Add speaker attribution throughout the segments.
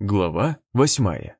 Speaker 1: Глава восьмая.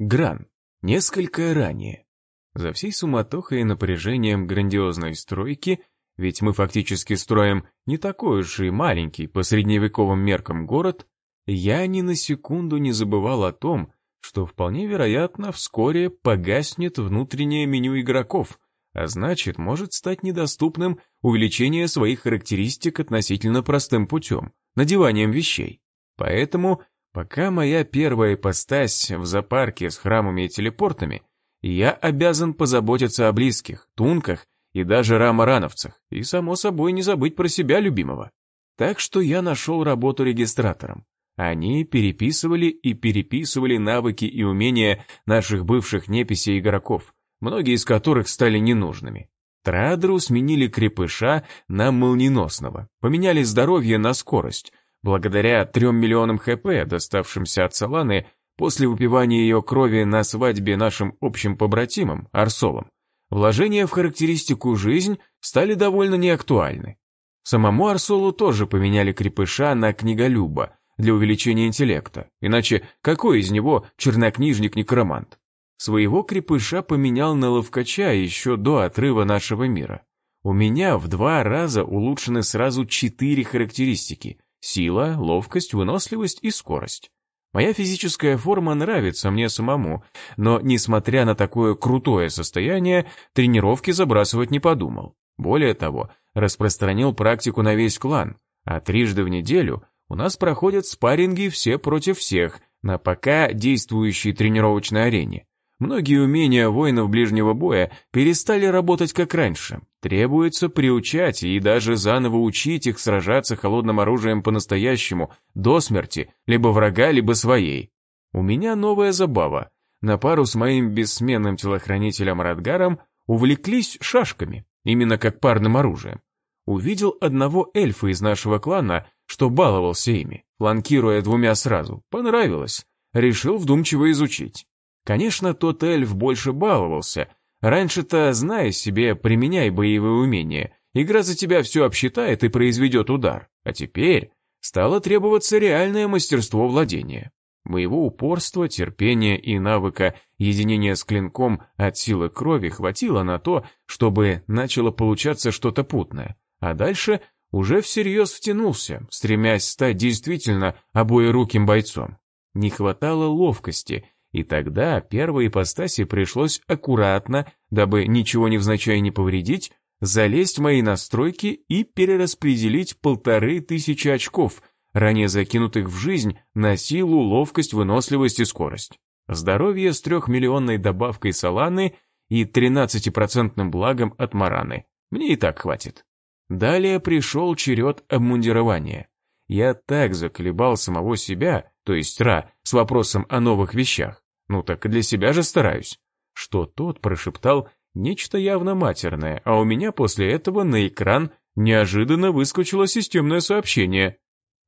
Speaker 1: Гран. Несколько ранее. За всей суматохой и напряжением грандиозной стройки, ведь мы фактически строим не такой уж и маленький по средневековым меркам город, я ни на секунду не забывал о том, что вполне вероятно вскоре погаснет внутреннее меню игроков, а значит может стать недоступным увеличение своих характеристик относительно простым путем, надеванием вещей. Поэтому Пока моя первая ипостась в зоопарке с храмами и телепортами, я обязан позаботиться о близких, тунках и даже рамарановцах, и, само собой, не забыть про себя любимого. Так что я нашел работу регистратором. Они переписывали и переписывали навыки и умения наших бывших неписей игроков, многие из которых стали ненужными. Традру сменили крепыша на молниеносного, поменяли здоровье на скорость, Благодаря трем миллионам ХП, доставшимся от Саланы, после выпивания ее крови на свадьбе нашим общим побратимам, Арсолом, вложения в характеристику «жизнь» стали довольно неактуальны. Самому Арсолу тоже поменяли крепыша на книголюба для увеличения интеллекта, иначе какой из него чернокнижник-некромант? Своего крепыша поменял на ловкача еще до отрыва нашего мира. У меня в два раза улучшены сразу четыре характеристики, Сила, ловкость, выносливость и скорость. Моя физическая форма нравится мне самому, но, несмотря на такое крутое состояние, тренировки забрасывать не подумал. Более того, распространил практику на весь клан, а трижды в неделю у нас проходят спарринги все против всех на пока действующей тренировочной арене. Многие умения воинов ближнего боя перестали работать как раньше. Требуется приучать и даже заново учить их сражаться холодным оружием по-настоящему, до смерти, либо врага, либо своей. У меня новая забава. На пару с моим бессменным телохранителем Радгаром увлеклись шашками, именно как парным оружием. Увидел одного эльфа из нашего клана, что баловался ими, фланкируя двумя сразу. Понравилось. Решил вдумчиво изучить. Конечно, тот эльф больше баловался. Раньше-то, зная себе, применяй боевые умения. Игра за тебя все обсчитает и произведет удар. А теперь стало требоваться реальное мастерство владения. Моего упорства, терпения и навыка единения с клинком от силы крови хватило на то, чтобы начало получаться что-то путное. А дальше уже всерьез втянулся, стремясь стать действительно обоеруким бойцом. Не хватало ловкости, и тогда первой ипостаси пришлось аккуратно, дабы ничего невзначай не повредить, залезть в мои настройки и перераспределить полторы тысячи очков, ранее закинутых в жизнь на силу, ловкость, выносливость и скорость. Здоровье с трехмиллионной добавкой саланы и 13% благом от мараны. Мне и так хватит. Далее пришел черед обмундирования. Я так заколебал самого себя, то есть Ра, с вопросом о новых вещах, ну так и для себя же стараюсь. Что тот прошептал нечто явно матерное, а у меня после этого на экран неожиданно выскочило системное сообщение.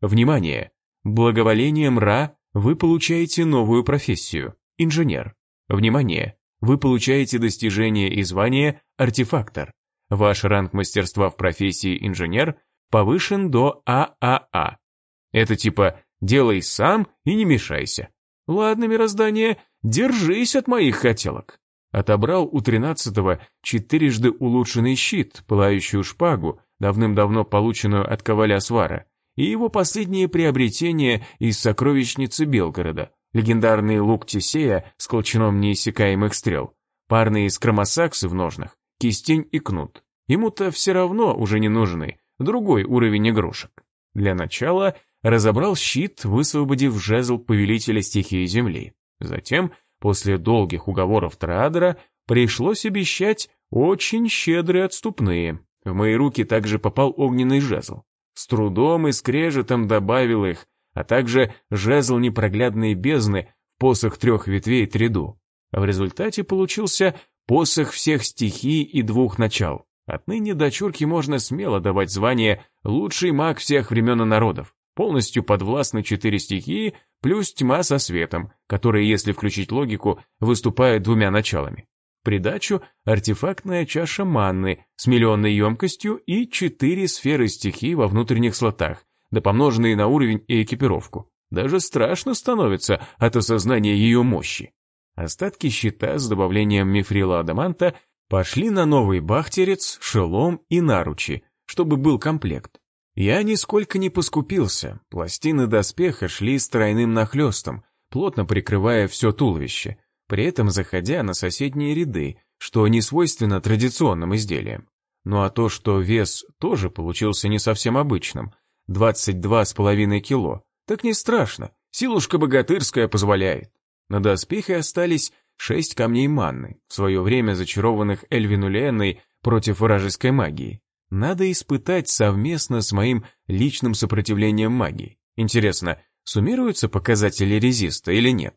Speaker 1: Внимание! Благоволением Ра вы получаете новую профессию – инженер. Внимание! Вы получаете достижение и звание «артефактор». Ваш ранг мастерства в профессии инженер повышен до ААА. Это типа «делай сам и не мешайся». Ладно, мироздание, держись от моих хотелок. Отобрал у тринадцатого четырежды улучшенный щит, пылающую шпагу, давным-давно полученную от коваля Свара, и его последнее приобретение из сокровищницы Белгорода, легендарный лук Тесея с колчаном неиссякаемых стрел, парные скромосаксы в ножнах, кистень и кнут. Ему-то все равно уже не нужны, другой уровень игрушек. Для начала разобрал щит, высвободив жезл повелителя стихии земли. Затем, после долгих уговоров Траадера, пришлось обещать очень щедрые отступные. В мои руки также попал огненный жезл. С трудом и скрежетом добавил их, а также жезл непроглядной бездны посох трех ветвей Триду. В результате получился посох всех стихий и двух начал. Отныне дочурке можно смело давать звание «лучший маг всех времен и народов». Полностью подвластны четыре стихии, плюс тьма со светом, которые, если включить логику, выступают двумя началами. придачу артефактная чаша манны с миллионной емкостью и четыре сферы стихий во внутренних слотах, да помноженные на уровень и экипировку. Даже страшно становится от осознания ее мощи. Остатки щита с добавлением мифрила адаманта пошли на новый бахтерец, шелом и наручи, чтобы был комплект. Я нисколько не поскупился, пластины доспеха шли с тройным нахлестом, плотно прикрывая все туловище, при этом заходя на соседние ряды, что не свойственно традиционным изделиям. Ну а то, что вес тоже получился не совсем обычным, 22,5 кило, так не страшно, силушка богатырская позволяет. На доспехе остались шесть камней манны, в свое время зачарованных Эльвинуленной против вражеской магии. Надо испытать совместно с моим личным сопротивлением магии. Интересно, суммируются показатели резиста или нет?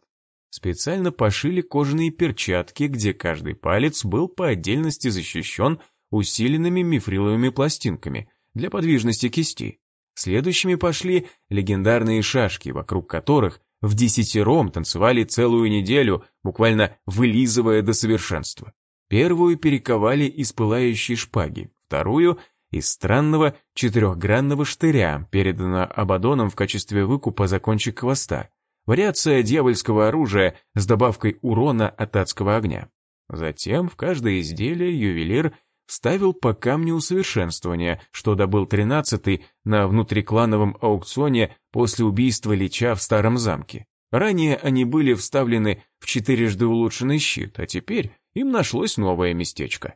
Speaker 1: Специально пошили кожаные перчатки, где каждый палец был по отдельности защищен усиленными мифриловыми пластинками для подвижности кисти. Следующими пошли легендарные шашки, вокруг которых в десятером танцевали целую неделю, буквально вылизывая до совершенства. Первую перековали из пылающей шпаги, вторую — из странного четырехгранного штыря, переданного Абадоном в качестве выкупа за кончик хвоста. Вариация дьявольского оружия с добавкой урона от адского огня. Затем в каждое изделие ювелир вставил по камню усовершенствования, что добыл тринадцатый на внутриклановом аукционе после убийства Лича в старом замке. Ранее они были вставлены в четырежды улучшенный щит, а теперь им нашлось новое местечко.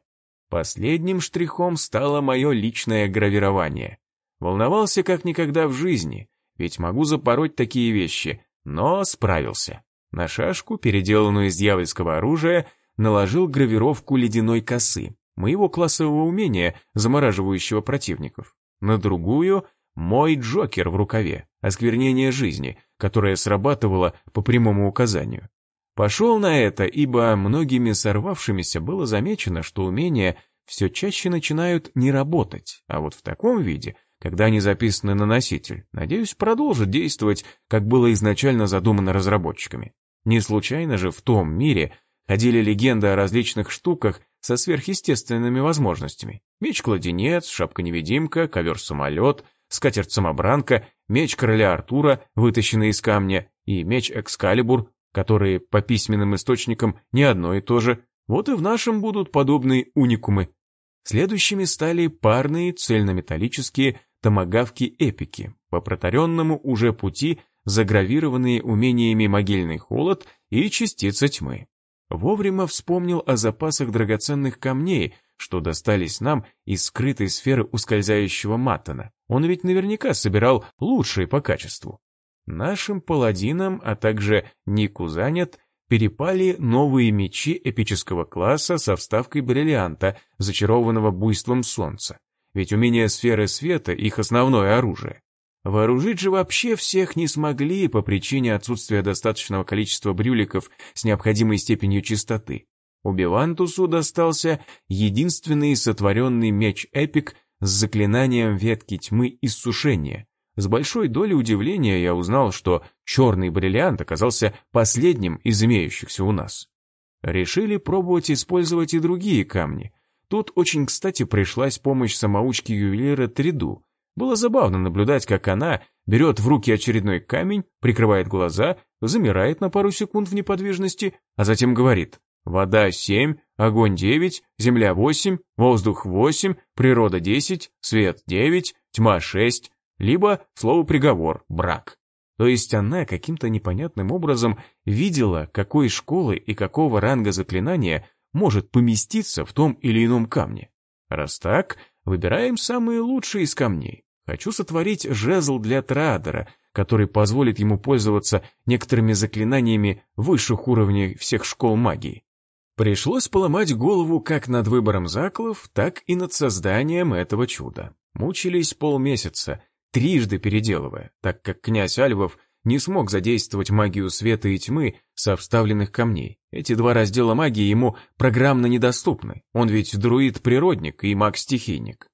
Speaker 1: Последним штрихом стало мое личное гравирование. Волновался как никогда в жизни, ведь могу запороть такие вещи, но справился. На шашку, переделанную из дьявольского оружия, наложил гравировку ледяной косы, моего классового умения, замораживающего противников. На другую — мой Джокер в рукаве, осквернение жизни, которое срабатывало по прямому указанию. Пошел на это, ибо многими сорвавшимися было замечено, что умения все чаще начинают не работать, а вот в таком виде, когда они записаны на носитель, надеюсь, продолжат действовать, как было изначально задумано разработчиками. Не случайно же в том мире ходили легенды о различных штуках со сверхъестественными возможностями. Меч-кладенец, шапка-невидимка, ковер-самолет, скатерть-самобранка, меч короля Артура, вытащенный из камня, и меч Экскалибур, которые по письменным источникам не одно и то же, вот и в нашем будут подобные уникумы. Следующими стали парные цельнометаллические томагавки-эпики, по протаренному уже пути загравированные умениями могильный холод и частица тьмы. Вовремя вспомнил о запасах драгоценных камней, что достались нам из скрытой сферы ускользающего Маттона. Он ведь наверняка собирал лучшие по качеству. Нашим паладинам, а также Нику занят, перепали новые мечи эпического класса со вставкой бриллианта, зачарованного буйством солнца. Ведь умение сферы света — их основное оружие. Вооружить же вообще всех не смогли по причине отсутствия достаточного количества брюликов с необходимой степенью чистоты. Убивантусу достался единственный сотворенный меч-эпик с заклинанием ветки тьмы иссушения. С большой долей удивления я узнал, что черный бриллиант оказался последним из имеющихся у нас. Решили пробовать использовать и другие камни. Тут очень кстати пришлась помощь самоучки ювелира Триду, было забавно наблюдать, как она берет в руки очередной камень, прикрывает глаза, замирает на пару секунд в неподвижности, а затем говорит «Вода 7, огонь 9, земля 8, воздух 8, природа 10, свет 9, тьма 6», либо слово приговор «брак». То есть она каким-то непонятным образом видела, какой школы и какого ранга заклинания может поместиться в том или ином камне. Раз так, Выбираем самые лучшие из камней. Хочу сотворить жезл для Траадера, который позволит ему пользоваться некоторыми заклинаниями высших уровней всех школ магии. Пришлось поломать голову как над выбором заклов, так и над созданием этого чуда. Мучились полмесяца, трижды переделывая, так как князь Альвов не смог задействовать магию света и тьмы со вставленных камней. Эти два раздела магии ему программно недоступны, он ведь друид-природник и маг-стихийник.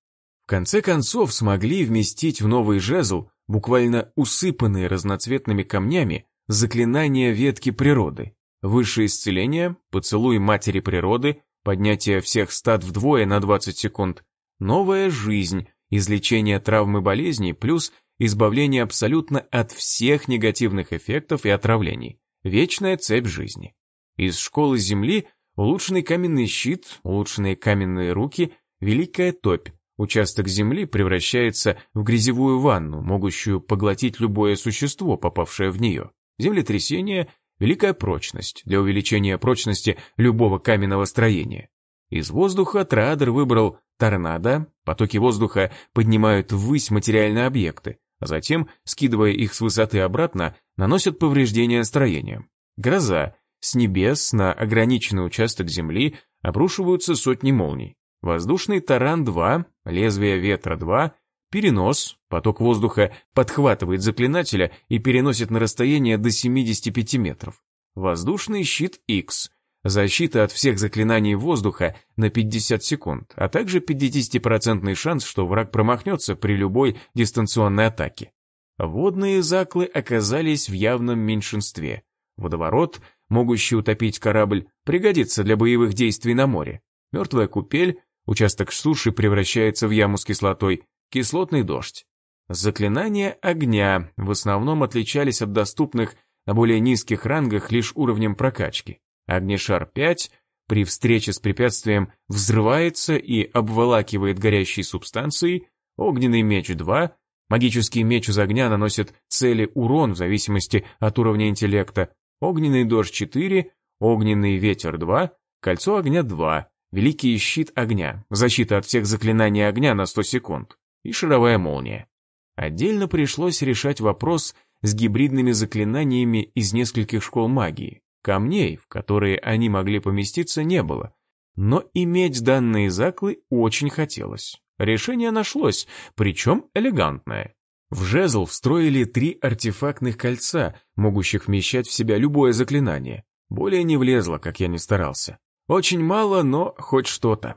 Speaker 1: В конце концов смогли вместить в новый жезл, буквально усыпанные разноцветными камнями, заклинания ветки природы, высшее исцеление, поцелуй матери природы, поднятие всех стат вдвое на 20 секунд, новая жизнь, излечение травмы болезней плюс избавление абсолютно от всех негативных эффектов и отравлений. Вечная цепь жизни. Из школы Земли улучшенный каменный щит, улучшенные каменные руки, великая топь. Участок Земли превращается в грязевую ванну, могущую поглотить любое существо, попавшее в нее. Землетрясение – великая прочность для увеличения прочности любого каменного строения. Из воздуха Траадер выбрал торнадо, потоки воздуха поднимают ввысь материальные объекты, а затем, скидывая их с высоты обратно, наносят повреждения строениям. Гроза, с небес на ограниченный участок земли обрушиваются сотни молний. Воздушный таран-2, лезвие ветра-2, перенос, поток воздуха подхватывает заклинателя и переносит на расстояние до 75 метров. Воздушный щит X, защита от всех заклинаний воздуха на 50 секунд, а также 50% шанс, что враг промахнется при любой дистанционной атаке. Водные заклы оказались в явном меньшинстве. Водоворот, могущий утопить корабль, пригодится для боевых действий на море. Мертвая купель, участок суши превращается в яму с кислотой, кислотный дождь. Заклинания огня в основном отличались от доступных на более низких рангах лишь уровнем прокачки. Огнешар 5 при встрече с препятствием взрывается и обволакивает горящей субстанцией, огненный меч 2, магический меч из огня наносит цели урон в зависимости от уровня интеллекта, огненный дождь 4, огненный ветер 2, кольцо огня 2, великий щит огня, защита от всех заклинаний огня на 100 секунд и шаровая молния. Отдельно пришлось решать вопрос с гибридными заклинаниями из нескольких школ магии. Камней, в которые они могли поместиться, не было. Но иметь данные заклы очень хотелось. Решение нашлось, причем элегантное. В жезл встроили три артефактных кольца, могущих вмещать в себя любое заклинание. Более не влезло, как я не старался. Очень мало, но хоть что-то.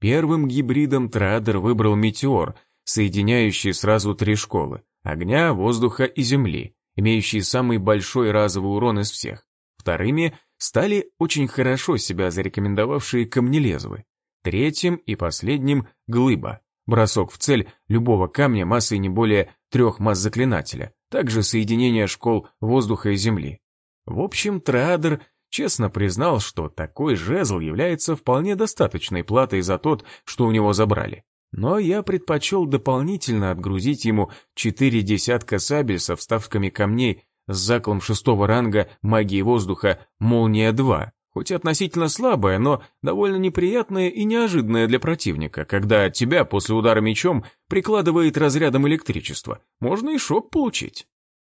Speaker 1: Первым гибридом Традер выбрал метеор, соединяющий сразу три школы – огня, воздуха и земли, имеющие самый большой разовый урон из всех. Вторыми стали очень хорошо себя зарекомендовавшие камнелезвы. Третьим и последним – глыба. Бросок в цель любого камня массой не более трех масс заклинателя, также соединение школ воздуха и земли. В общем, Траадер честно признал, что такой жезл является вполне достаточной платой за тот, что у него забрали. Но я предпочел дополнительно отгрузить ему четыре десятка сабель со вставками камней с заклом шестого ранга магии воздуха «Молния-2», хоть и относительно слабая, но довольно неприятная и неожиданная для противника, когда тебя после удара мечом прикладывает разрядом электричества. Можно и шок получить.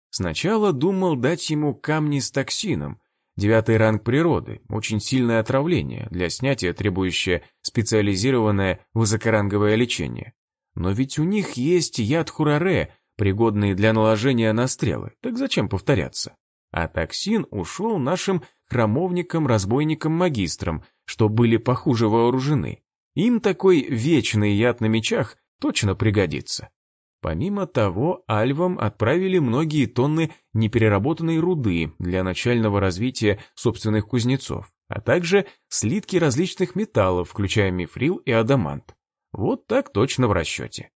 Speaker 1: Сначала думал дать ему камни с токсином, девятый ранг природы, очень сильное отравление, для снятия требующее специализированное высокоранговое лечение. Но ведь у них есть яд хураре, пригодные для наложения на стрелы, так зачем повторяться? А токсин ушел нашим храмовникам-разбойникам-магистрам, что были похуже вооружены. Им такой вечный яд на мечах точно пригодится. Помимо того, альвам отправили многие тонны непереработанной руды для начального развития собственных кузнецов, а также слитки различных металлов, включая мифрил и адамант. Вот так точно в расчете.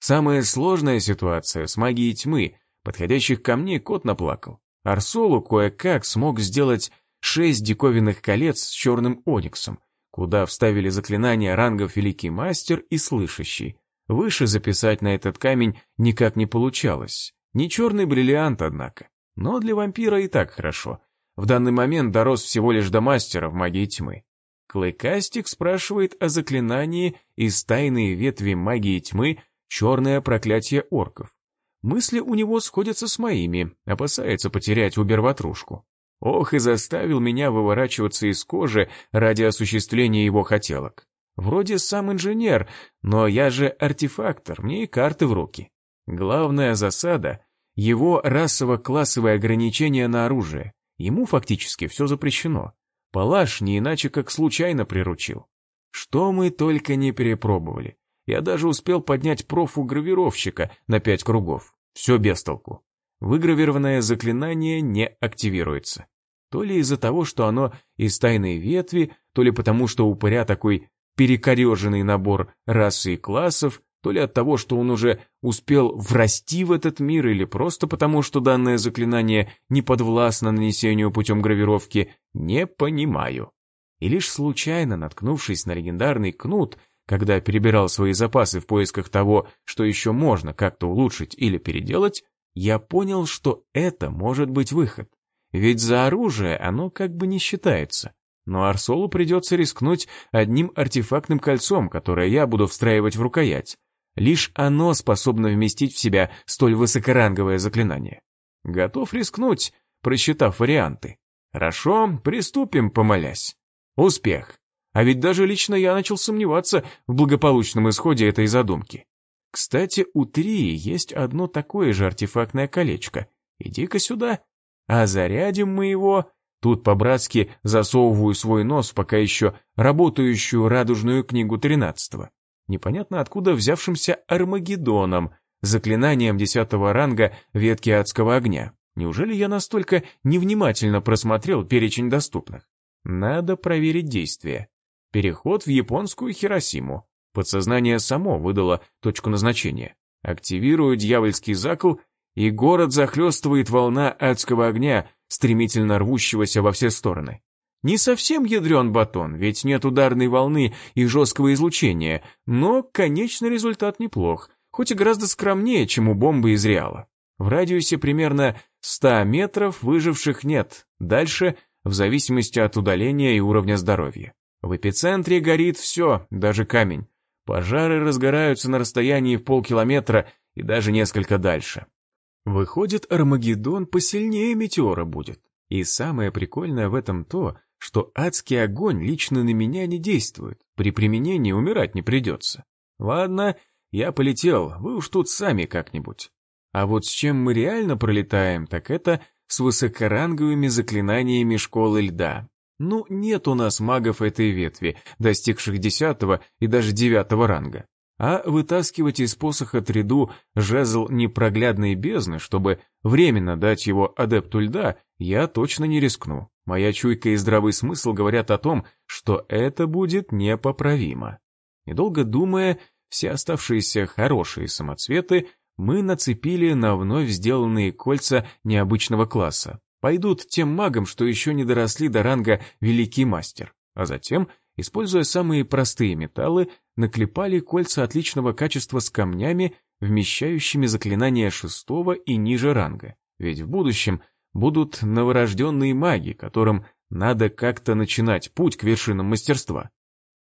Speaker 1: Самая сложная ситуация с магией тьмы, подходящих камней кот наплакал. Арсолу кое-как смог сделать шесть диковинных колец с черным ониксом, куда вставили заклинания рангов Великий Мастер и Слышащий. Выше записать на этот камень никак не получалось. Не черный бриллиант, однако. Но для вампира и так хорошо. В данный момент дорос всего лишь до мастера в магии тьмы. Клыкастик спрашивает о заклинании из тайной ветви магии тьмы черное проклятие орков. Мысли у него сходятся с моими, опасается потерять убер-ватрушку. Ох, и заставил меня выворачиваться из кожи ради осуществления его хотелок. Вроде сам инженер, но я же артефактор, мне и карты в руки. Главная засада — его расово-классовое ограничение на оружие. Ему фактически все запрещено. Палаш не иначе как случайно приручил. Что мы только не перепробовали. Я даже успел поднять профу-гравировщика на пять кругов. Все без толку. Выгравированное заклинание не активируется. То ли из-за того, что оно из тайной ветви, то ли потому, что у упыря такой перекореженный набор расы и классов, То ли от того, что он уже успел врасти в этот мир, или просто потому, что данное заклинание не подвластно нанесению путем гравировки, не понимаю. И лишь случайно наткнувшись на легендарный кнут, когда перебирал свои запасы в поисках того, что еще можно как-то улучшить или переделать, я понял, что это может быть выход. Ведь за оружие оно как бы не считается. Но Арсолу придется рискнуть одним артефактным кольцом, которое я буду встраивать в рукоять. Лишь оно способно вместить в себя столь высокоранговое заклинание. Готов рискнуть, просчитав варианты. Хорошо, приступим, помолясь. Успех. А ведь даже лично я начал сомневаться в благополучном исходе этой задумки. Кстати, у Трии есть одно такое же артефактное колечко. Иди-ка сюда. А зарядим мы его Тут по-братски засовываю свой нос в пока еще работающую радужную книгу тринадцатого. Непонятно откуда взявшимся Армагеддоном, заклинанием десятого ранга ветки адского огня. Неужели я настолько невнимательно просмотрел перечень доступных? Надо проверить действие. Переход в японскую Хиросиму. Подсознание само выдало точку назначения. Активирую дьявольский закл, и город захлестывает волна адского огня, стремительно рвущегося во все стороны. Не совсем ядрен батон, ведь нет ударной волны и жесткого излучения, но конечный результат неплох, хоть и гораздо скромнее, чем у бомбы из Реала. В радиусе примерно 100 метров выживших нет, дальше в зависимости от удаления и уровня здоровья. В эпицентре горит все, даже камень. Пожары разгораются на расстоянии в полкилометра и даже несколько дальше. Выходит, Армагеддон посильнее метеора будет. И самое прикольное в этом то, что адский огонь лично на меня не действует. При применении умирать не придется. Ладно, я полетел, вы уж тут сами как-нибудь. А вот с чем мы реально пролетаем, так это с высокоранговыми заклинаниями школы льда. Ну, нет у нас магов этой ветви, достигших десятого и даже девятого ранга. А вытаскивать из посоха Триду жезл непроглядной бездны, чтобы временно дать его адепту льда, я точно не рискну. Моя чуйка и здравый смысл говорят о том, что это будет непоправимо. Недолго думая, все оставшиеся хорошие самоцветы мы нацепили на вновь сделанные кольца необычного класса. Пойдут тем магам, что еще не доросли до ранга «Великий мастер», а затем Используя самые простые металлы, наклепали кольца отличного качества с камнями, вмещающими заклинания шестого и ниже ранга. Ведь в будущем будут новорожденные маги, которым надо как-то начинать путь к вершинам мастерства.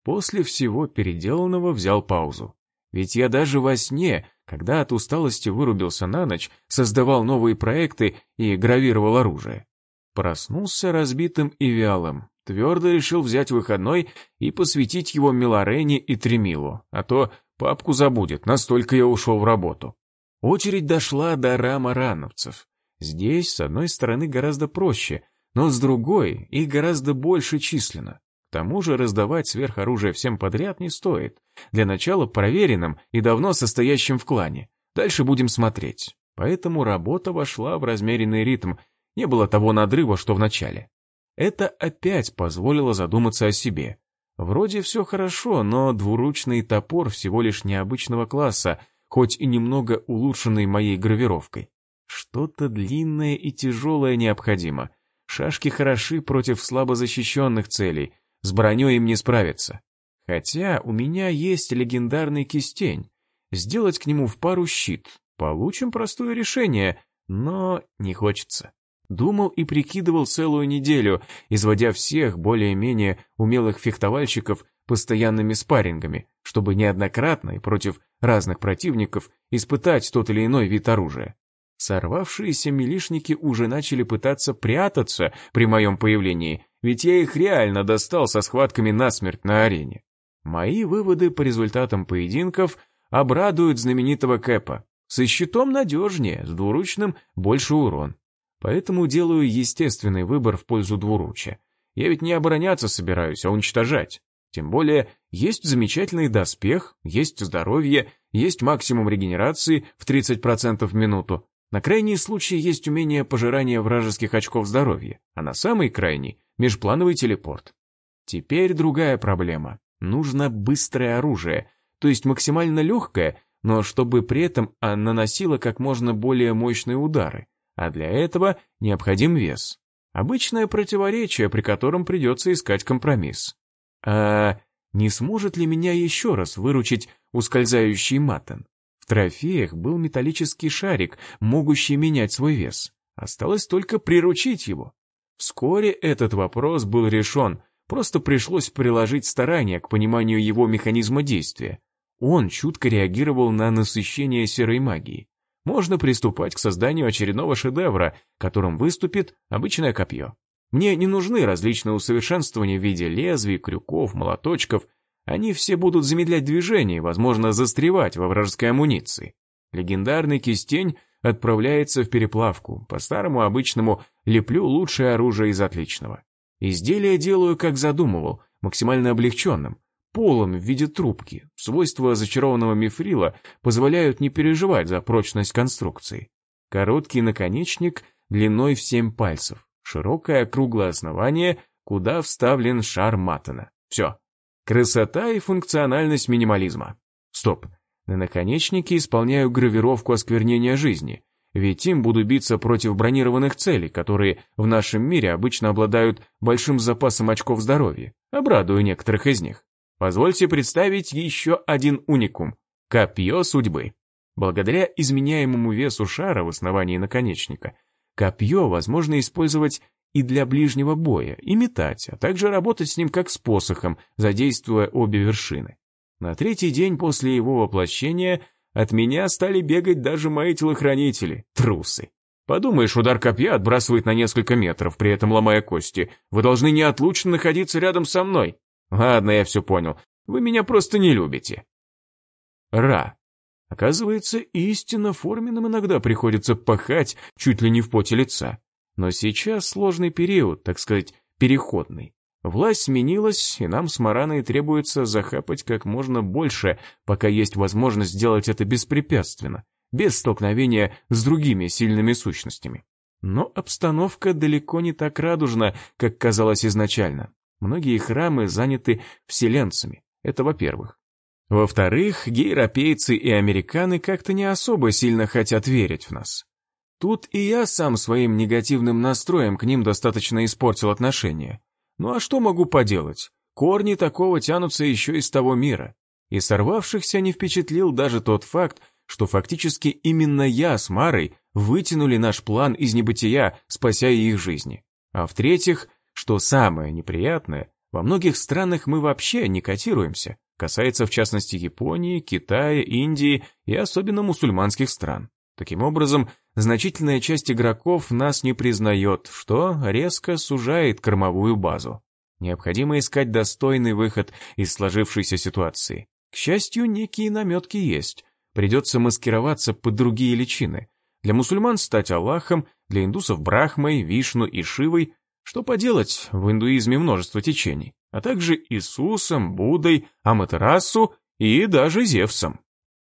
Speaker 1: После всего переделанного взял паузу. Ведь я даже во сне, когда от усталости вырубился на ночь, создавал новые проекты и гравировал оружие. Проснулся разбитым и вялым, Твердо решил взять выходной и посвятить его Миларене и Тремилу, а то папку забудет, настолько я ушел в работу. Очередь дошла до рама рановцев. Здесь, с одной стороны, гораздо проще, но с другой их гораздо больше численно. К тому же раздавать сверхоружие всем подряд не стоит. Для начала проверенным и давно состоящим в клане. Дальше будем смотреть. Поэтому работа вошла в размеренный ритм, не было того надрыва, что в начале. Это опять позволило задуматься о себе. Вроде все хорошо, но двуручный топор всего лишь необычного класса, хоть и немного улучшенный моей гравировкой. Что-то длинное и тяжелое необходимо. Шашки хороши против слабо защищенных целей, с броней им не справиться. Хотя у меня есть легендарный кистень. Сделать к нему в пару щит. Получим простое решение, но не хочется. Думал и прикидывал целую неделю, изводя всех более-менее умелых фехтовальщиков постоянными спаррингами, чтобы неоднократно и против разных противников испытать тот или иной вид оружия. Сорвавшиеся милишники уже начали пытаться прятаться при моем появлении, ведь я их реально достал со схватками насмерть на арене. Мои выводы по результатам поединков обрадуют знаменитого Кэпа. Со щитом надежнее, с двуручным больше урон. Поэтому делаю естественный выбор в пользу двуручья. Я ведь не обороняться собираюсь, а уничтожать. Тем более, есть замечательный доспех, есть здоровье, есть максимум регенерации в 30% в минуту. На крайний случай есть умение пожирания вражеских очков здоровья, а на самый крайний – межплановый телепорт. Теперь другая проблема. Нужно быстрое оружие, то есть максимально легкое, но чтобы при этом она наносила как можно более мощные удары, а для этого необходим вес. Обычное противоречие, при котором придется искать компромисс. А не сможет ли меня еще раз выручить ускользающий матен? В трофеях был металлический шарик, могущий менять свой вес. Осталось только приручить его. Вскоре этот вопрос был решен, просто пришлось приложить старания к пониманию его механизма действия. Он чутко реагировал на насыщение серой магии. Можно приступать к созданию очередного шедевра, которым выступит обычное копье. Мне не нужны различные усовершенствования в виде лезвий, крюков, молоточков. Они все будут замедлять движение, возможно, застревать во вражеской амуниции. Легендарный кистень отправляется в переплавку. По старому обычному леплю лучшее оружие из отличного. Изделие делаю, как задумывал, максимально облегченным, полым в виде трубки. Свойства зачарованного мифрила позволяют не переживать за прочность конструкции. Короткий наконечник длиной в 7 пальцев широкое круглое основание, куда вставлен шар Маттона. Все. Красота и функциональность минимализма. Стоп. На наконечнике исполняю гравировку осквернения жизни, ведь им буду биться против бронированных целей, которые в нашем мире обычно обладают большим запасом очков здоровья. Обрадую некоторых из них. Позвольте представить еще один уникум – копье судьбы. Благодаря изменяемому весу шара в основании наконечника – Копье возможно использовать и для ближнего боя, и метать, а также работать с ним как с посохом, задействуя обе вершины. На третий день после его воплощения от меня стали бегать даже мои телохранители, трусы. Подумаешь, удар копья отбрасывает на несколько метров, при этом ломая кости. Вы должны неотлучно находиться рядом со мной. Ладно, я все понял. Вы меня просто не любите. Ра. Оказывается, истинно форменным иногда приходится пахать чуть ли не в поте лица. Но сейчас сложный период, так сказать, переходный. Власть сменилась, и нам с Мараной требуется захапать как можно больше, пока есть возможность сделать это беспрепятственно, без столкновения с другими сильными сущностями. Но обстановка далеко не так радужна, как казалось изначально. Многие храмы заняты вселенцами, это во-первых. Во-вторых, гейропейцы и американы как-то не особо сильно хотят верить в нас. Тут и я сам своим негативным настроем к ним достаточно испортил отношения. Ну а что могу поделать? Корни такого тянутся еще из того мира. И сорвавшихся не впечатлил даже тот факт, что фактически именно я с Марой вытянули наш план из небытия, спася их жизни. А в-третьих, что самое неприятное, во многих странах мы вообще не котируемся, Касается в частности Японии, Китая, Индии и особенно мусульманских стран. Таким образом, значительная часть игроков нас не признает, что резко сужает кормовую базу. Необходимо искать достойный выход из сложившейся ситуации. К счастью, некие наметки есть. Придется маскироваться под другие личины. Для мусульман стать Аллахом, для индусов Брахмой, Вишну и Шивой. Что поделать, в индуизме множество течений а также Иисусом, Буддой, Аматерасу и даже Зевсом.